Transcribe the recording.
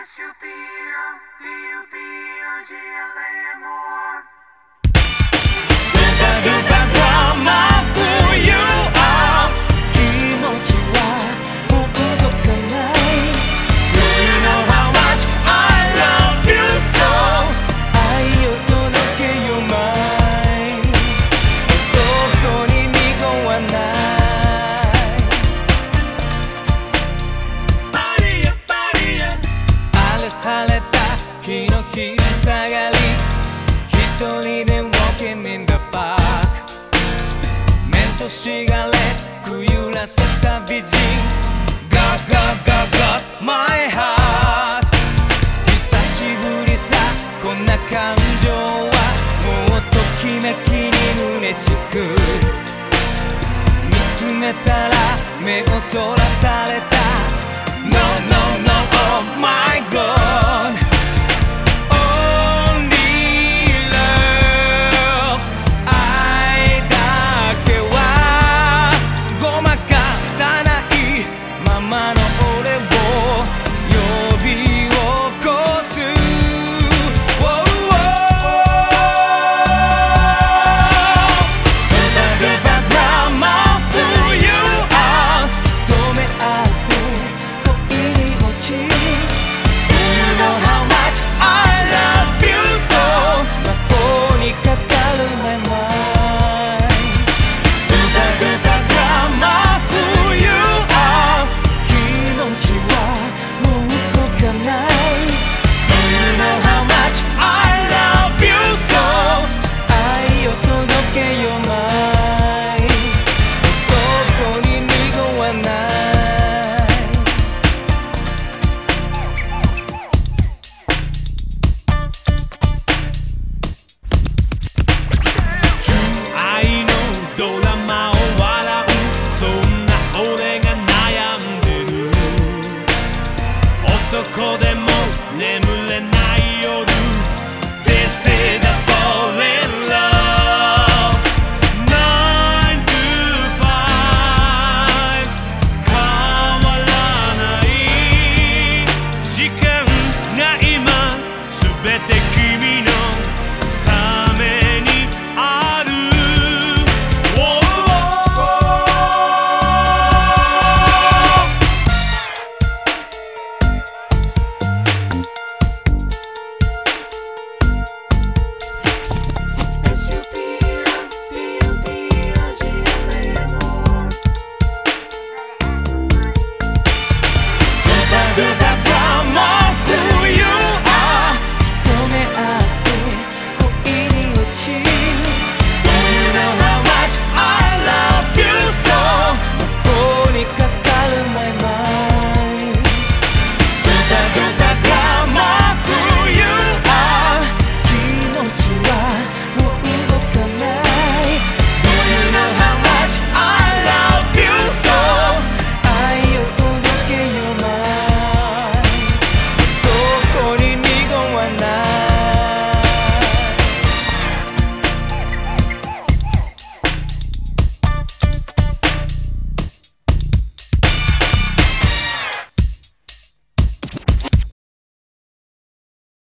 S-U-P-U-P-U-P-R-G-L-A-M-R 注がれくゆらせた美人。ガガガガ My heart 久しぶりさこんな感情はもうときめきに胸つく。見つめたら目をそらされた。No no no oh my god Then 情。